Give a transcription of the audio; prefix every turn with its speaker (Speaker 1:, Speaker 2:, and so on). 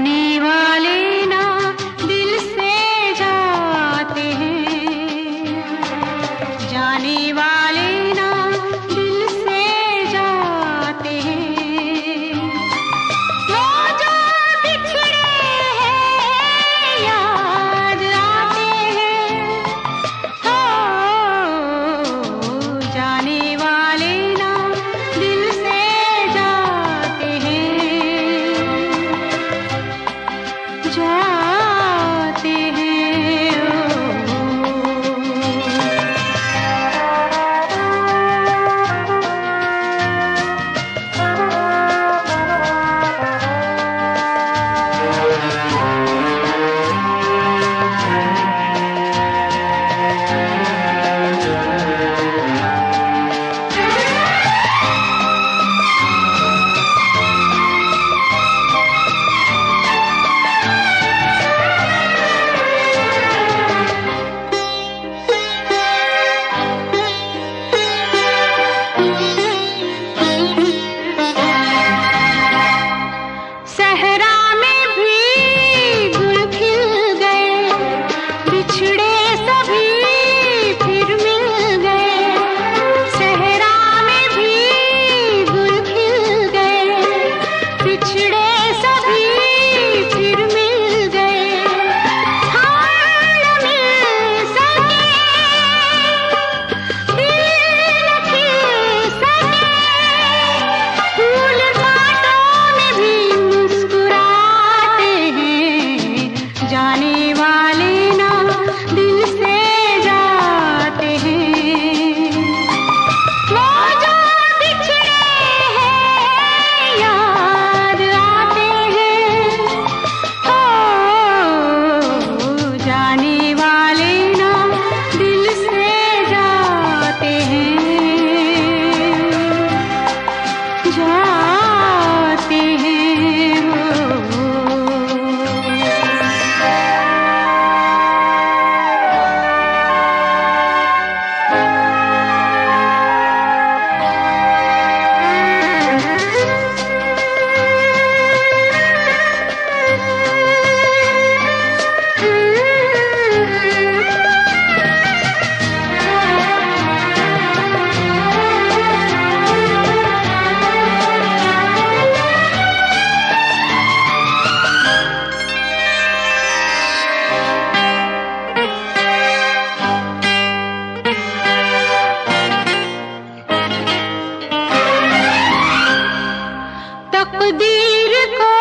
Speaker 1: जाने तकदीर को